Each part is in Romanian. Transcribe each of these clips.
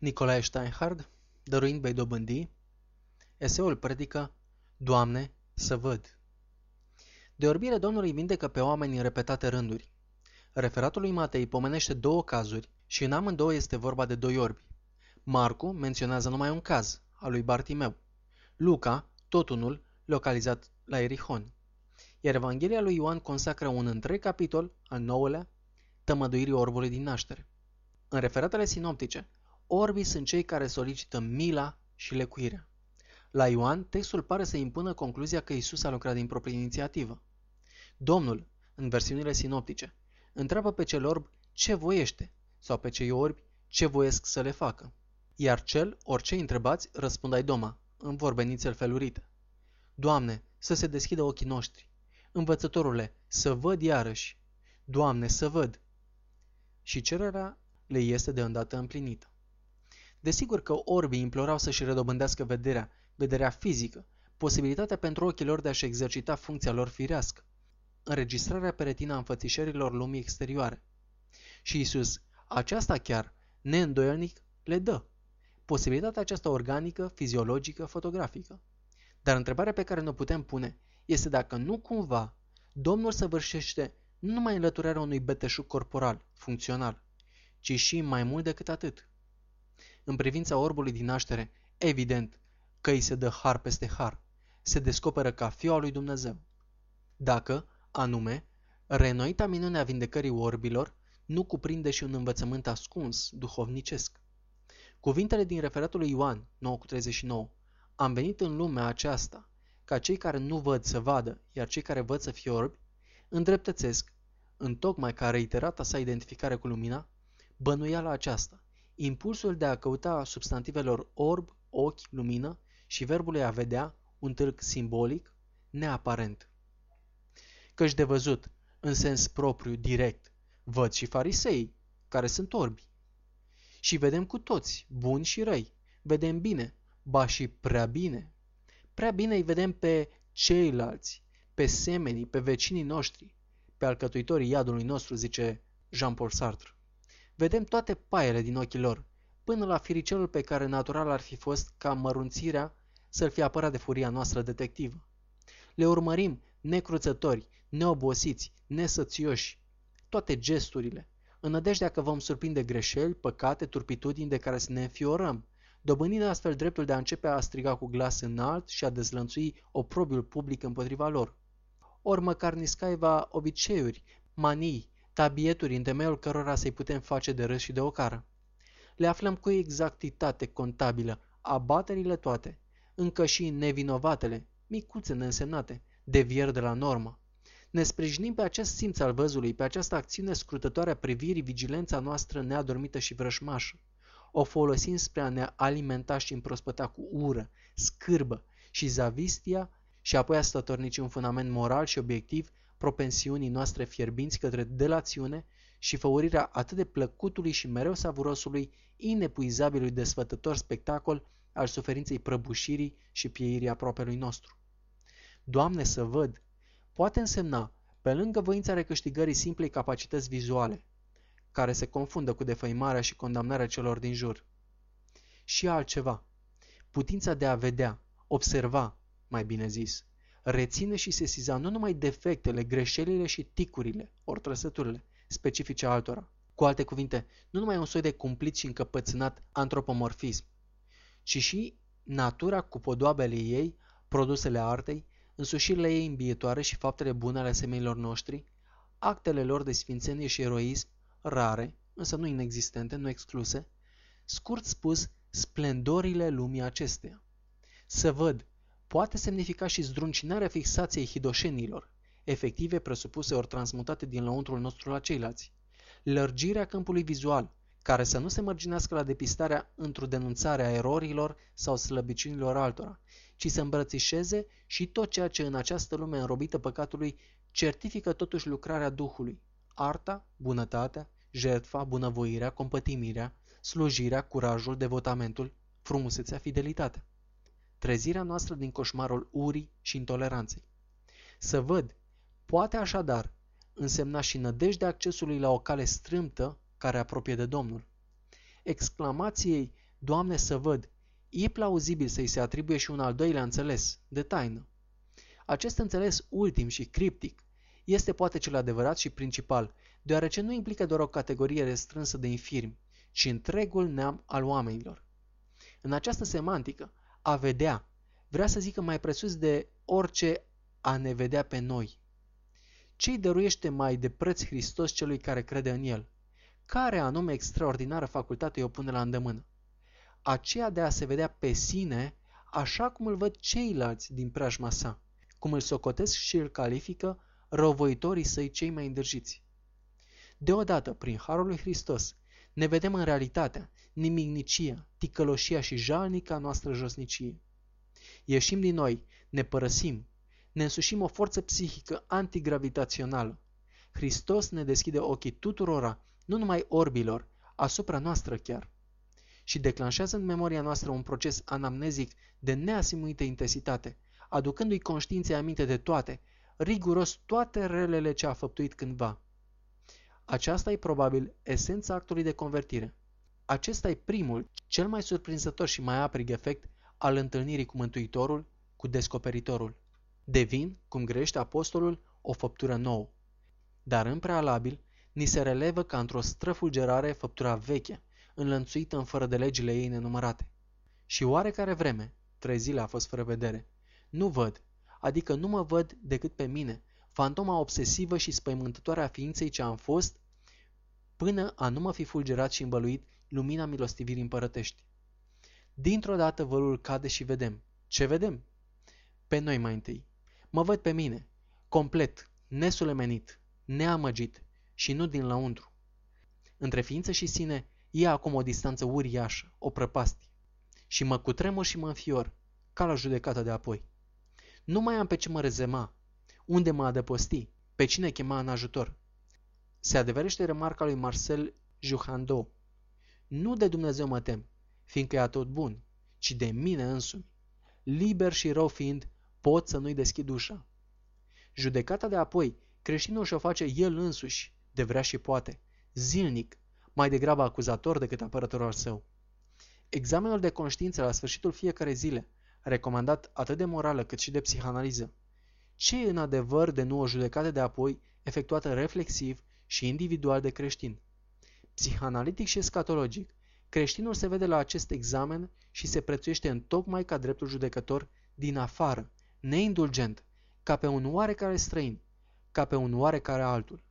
Nicolae Steinhard, dăruind vei dobândi, eseul predică Doamne, să văd. De orbire Domnului vindecă pe oameni în repetate rânduri. Referatul lui Matei pomenește două cazuri și în amândouă este vorba de doi orbi. Marcu menționează numai un caz, al lui Bartimeu. Luca, tot unul, localizat la Erihon. Iar Evanghelia lui Ioan consacră un întreg capitol, al nouălea, tămăduirii orbului din naștere. În referatele sinoptice, orbii sunt cei care solicită mila și lecuirea. La Ioan, textul pare să impună concluzia că Isus a lucrat din proprie inițiativă. Domnul, în versiunile sinoptice, întreabă pe cel orb ce voiește sau pe cei orbi ce voiesc să le facă. Iar cel, orice întrebați, răspundai doma, în vorbenițel felurite. Doamne, să se deschidă ochii noștri. Învățătorule, să văd iarăși. Doamne, să văd. Și cererea le este de îndată împlinită. Desigur că orbii implorau să-și redobândească vederea, vederea fizică, posibilitatea pentru ochii lor de a-și exercita funcția lor firească, înregistrarea pe retina înfățișărilor lumii exterioare. Și Isus, aceasta chiar, neîndoielnic, le dă. Posibilitatea aceasta organică, fiziologică, fotografică. Dar întrebarea pe care ne putem pune este dacă nu cumva Domnul săvârșește nu numai înlăturarea unui beteșug corporal, funcțional, ci și mai mult decât atât. În privința orbului din naștere, evident că îi se dă har peste har, se descoperă ca fiul al lui Dumnezeu. Dacă, anume, renoita minune a vindecării orbilor nu cuprinde și un învățământ ascuns, duhovnicesc. Cuvintele din referatul lui Ioan 9,39 Am venit în lumea aceasta ca cei care nu văd să vadă, iar cei care văd să fie orbi, îndreptățesc, în tocmai ca reiterata sa identificare cu lumina, bănuiala aceasta, impulsul de a căuta substantivelor orb, ochi, lumină și verbului a vedea, un tâlc simbolic, neaparent. Căci de văzut, în sens propriu, direct, văd și farisei, care sunt orbi. Și vedem cu toți, buni și răi, vedem bine, ba și prea bine. Prea bine îi vedem pe ceilalți, pe semenii, pe vecinii noștri, pe alcătuitorii iadului nostru, zice Jean-Paul Sartre. Vedem toate paiele din ochii lor, până la firicelul pe care natural ar fi fost ca mărunțirea să-l fie apărat de furia noastră detectivă. Le urmărim necruțători, neobosiți, nesățioși, toate gesturile, în nădejdea că vom surprinde greșeli, păcate, turpitudini de care să ne înfiorăm, dobândind astfel dreptul de a începe a striga cu glas înalt și a dezlănțui oprobiul public împotriva lor. Ori măcar niscaiva obiceiuri, manii, tabieturi în temeiul cărora să-i putem face de râs și de ocară. Le aflăm cu exactitate contabilă, abaterile toate, încă și nevinovatele, micuțe neînsemnate, devieri de la normă. Ne sprijinim pe acest simț al văzului, pe această acțiune scrutătoare a privirii vigilența noastră neadormită și vrășmașă. O folosim spre a ne alimenta și împrospăta cu ură, scârbă și zavistia și apoi a stătornici un fundament moral și obiectiv propensiunii noastre fierbinți către delațiune și făurirea atât de plăcutului și mereu savurosului, inepuizabilului desfătător spectacol al suferinței prăbușirii și pieirii aproapelui nostru. Doamne, să văd, poate însemna, pe lângă voința recâștigării simplei capacități vizuale, care se confundă cu defăimarea și condamnarea celor din jur. Și altceva, putința de a vedea, observa, mai bine zis, reține și sesiza nu numai defectele, greșelile și ticurile, ori trăsăturile, specifice altora. Cu alte cuvinte, nu numai un soi de cumplit și încăpățânat antropomorfism, ci și natura cu podoabele ei, produsele artei, însușirile ei îmbietoare și faptele bune ale semenilor noștri, actele lor de sfințenie și eroism, rare, însă nu inexistente, nu excluse, scurt spus, splendorile lumii acesteia. Să văd, poate semnifica și zdruncinarea fixației hidoșenilor, efective presupuse ori transmutate din lăuntrul nostru la ceilalți. Lărgirea câmpului vizual, care să nu se mărginească la depistarea într-o denunțare a erorilor sau slăbiciunilor altora, ci să îmbrățișeze și tot ceea ce în această lume înrobită păcatului certifică totuși lucrarea Duhului, arta, bunătatea, jertfa, bunăvoirea, compătimirea, slujirea, curajul, devotamentul, frumusețea, fidelitatea. Trezirea noastră din coșmarul urii și intoleranței. Să văd, poate așadar, însemna și nădejdea accesului la o cale strâmtă care apropie de Domnul. Exclamației Doamne, să văd, e plauzibil să-i se atribuie și un al doilea înțeles, de taină. Acest înțeles ultim și criptic este poate cel adevărat și principal, deoarece nu implică doar o categorie restrânsă de infirmi, ci întregul neam al oamenilor. În această semantică, a vedea vrea să zică mai presus de orice a ne vedea pe noi. Ce-i dăruiește mai de preț Hristos celui care crede în El? Care anume extraordinară facultate îi o pune la îndemână? Aceea de a se vedea pe sine așa cum îl văd ceilalți din preajma sa, cum îl socotesc și îl califică răvoitorii săi cei mai îndrăjiți. Deodată, prin Harul lui Hristos, ne vedem în realitatea, nimicnicia, ticăloșia și jalnica noastră josnicie. Ieșim din noi, ne părăsim, ne însușim o forță psihică antigravitațională. Hristos ne deschide ochii tuturora, nu numai orbilor, asupra noastră chiar. Și declanșează în memoria noastră un proces anamnezic de neasimuită intensitate, aducându-i conștiinței aminte de toate, riguros toate relele ce a făptuit cândva. Aceasta e probabil esența actului de convertire. Acesta e primul, cel mai surprinzător și mai aprig efect al întâlnirii cu Mântuitorul, cu Descoperitorul. Devin, cum grește apostolul, o făptură nouă. Dar în prealabil, ni se relevă ca într-o străfulgerare făptura veche, înlănțuită în fără de legile ei nenumărate. Și oarecare vreme, trei zile a fost fără vedere, nu văd, adică nu mă văd decât pe mine, fantoma obsesivă și spăimântătoare a ființei ce am fost, până a nu mă fi fulgerat și învăluit lumina milostivirii împărătești. Dintr-o dată vălul cade și vedem. Ce vedem? Pe noi mai întâi. Mă văd pe mine, complet, nesulemenit, neamăgit și nu din lăuntru. Între ființă și sine e acum o distanță uriașă, o prăpastie. Și mă cutremur și mă înfior, ca la judecată de apoi. Nu mai am pe ce mă rezema, unde mă adăposti, pe cine chema în ajutor. Se adeverește remarca lui Marcel Juhando. Nu de Dumnezeu mă tem, fiindcă e tot bun, ci de mine însumi. Liber și rău fiind, pot să nu-i deschid ușa. Judecata de apoi, creștinul și-o face el însuși, de vrea și poate, zilnic, mai degrabă acuzator decât apărător al său. Examenul de conștiință la sfârșitul fiecare zile, recomandat atât de morală cât și de psihanaliză, ce e în adevăr de nu o judecată de apoi efectuată reflexiv și individual de creștin? Psihanalitic și escatologic, creștinul se vede la acest examen și se prețuiește în tocmai ca dreptul judecător din afară, neindulgent, ca pe un oarecare străin, ca pe un oarecare altul.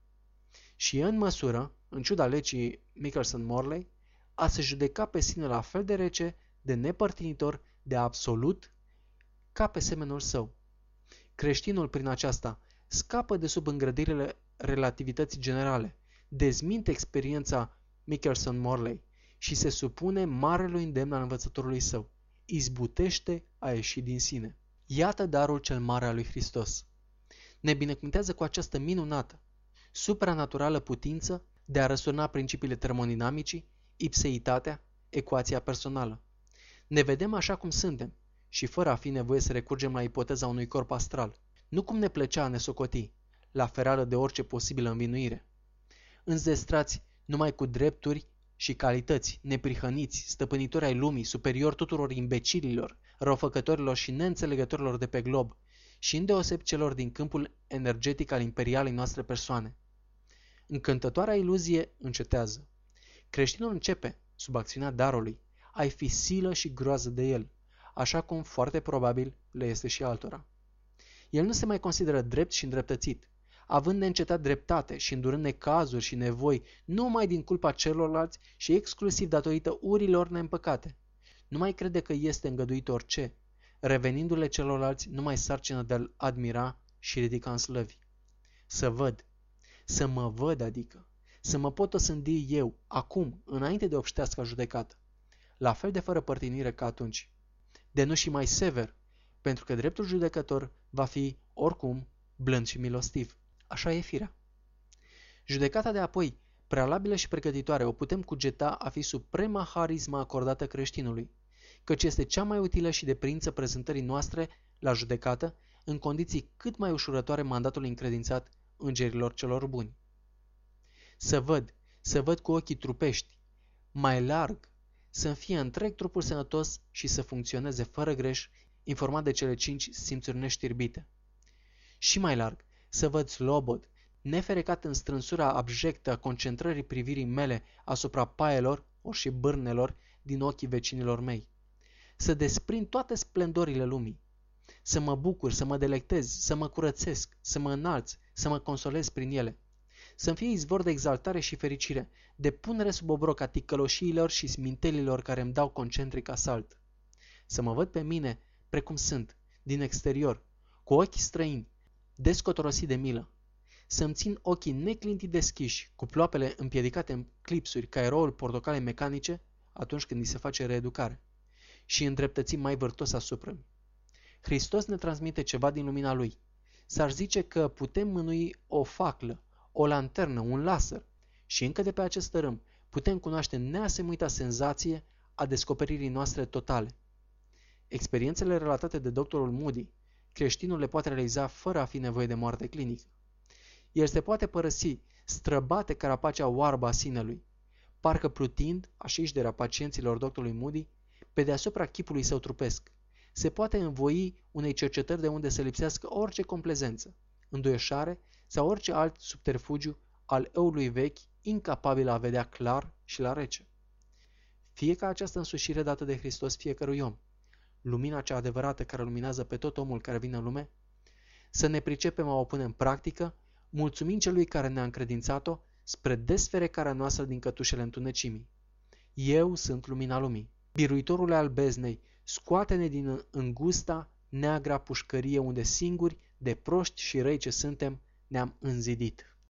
Și e în măsură, în ciuda legii Michelson-Morley, a se judeca pe sine la fel de rece, de nepărtinitor, de absolut, ca pe semenul său. Creștinul prin aceasta scapă de sub îngrădirile relativității generale, dezminte experiența Michelson-Morley și se supune marelui îndemn al învățătorului său. Izbutește a ieși din sine. Iată darul cel mare al lui Hristos. Ne binecuvântează cu această minunată, supranaturală putință de a răsurna principiile termodinamicii, ipseitatea, ecuația personală. Ne vedem așa cum suntem și fără a fi nevoie să recurgem la ipoteza unui corp astral, nu cum ne plăcea a ne socoti, la ferală de orice posibilă învinuire. Înzestrați numai cu drepturi și calități, neprihăniți, stăpânitori ai lumii, superior tuturor imbecililor, răufăcătorilor și neînțelegătorilor de pe glob, și îndeoseb celor din câmpul energetic al imperialei noastre persoane. Încântătoarea iluzie încetează. Creștinul începe, sub acțiunea darului, ai fi silă și groază de el, așa cum foarte probabil le este și altora. El nu se mai consideră drept și îndreptățit, având neîncetat dreptate și îndurând necazuri și nevoi numai din culpa celorlalți și exclusiv datorită urilor neîmpăcate. Nu mai crede că este îngăduit orice, revenindu-le celorlalți numai sarcină de a-l admira și ridica în slăvi. Să văd, să mă văd adică, să mă pot osândi eu, acum, înainte de obștească judecată, la fel de fără părtinire ca atunci. De nu și mai sever, pentru că dreptul judecător va fi, oricum, blând și milostiv. Așa e firea. Judecata de apoi, prealabilă și pregătitoare, o putem cugeta a fi suprema harismă acordată creștinului, căci este cea mai utilă și de prință prezentării noastre la judecată în condiții cât mai ușurătoare mandatul încredințat îngerilor celor buni. Să văd, să văd cu ochii trupești, mai larg, să fie întreg trupul sănătos și să funcționeze fără greș, informat de cele cinci simțuri neștirbite. Și mai larg, să văd slobod, neferecat în strânsura abjectă a concentrării privirii mele asupra paelor, ori și bârnelor, din ochii vecinilor mei. Să desprind toate splendorile lumii. Să mă bucur, să mă delectez, să mă curățesc, să mă înalț, să mă consolez prin ele. Să-mi fie izvor de exaltare și fericire, de punere sub obroc a ticăloșiilor și smintelilor care îmi dau concentric asalt. Să mă văd pe mine precum sunt, din exterior, cu ochii străini, descotorosit de milă. Să-mi țin ochii neclintit deschiși, cu ploapele împiedicate în clipsuri ca eroul portocale mecanice atunci când îi se face reeducare și îndreptățim mai vârtos asupra -mi. Hristos ne transmite ceva din lumina Lui. S-ar zice că putem mânui o faclă, o lanternă, un laser și încă de pe acest râm putem cunoaște neasemuita senzație a descoperirii noastre totale. Experiențele relatate de doctorul Moody, creștinul le poate realiza fără a fi nevoie de moarte clinică. El se poate părăsi, străbate carapacea oarbă a sinelui, parcă plutind, așișderea pacienților doctorului Moody, pe deasupra chipului său trupesc. Se poate învoi unei cercetări de unde să lipsească orice complezență, înduieșare sau orice alt subterfugiu al eului vechi, incapabil a vedea clar și la rece. Fie ca această însușire dată de Hristos fiecărui om, lumina cea adevărată care luminează pe tot omul care vine în lume, să ne pricepem a o pune în practică, mulțumind celui care ne-a încredințat-o spre desferecarea noastră din cătușele întunecimii. Eu sunt lumina lumii. Biruitorule al beznei, scoate-ne din îngusta, neagra pușcărie unde singuri, de proști și răi ce suntem, ne-am înzidit.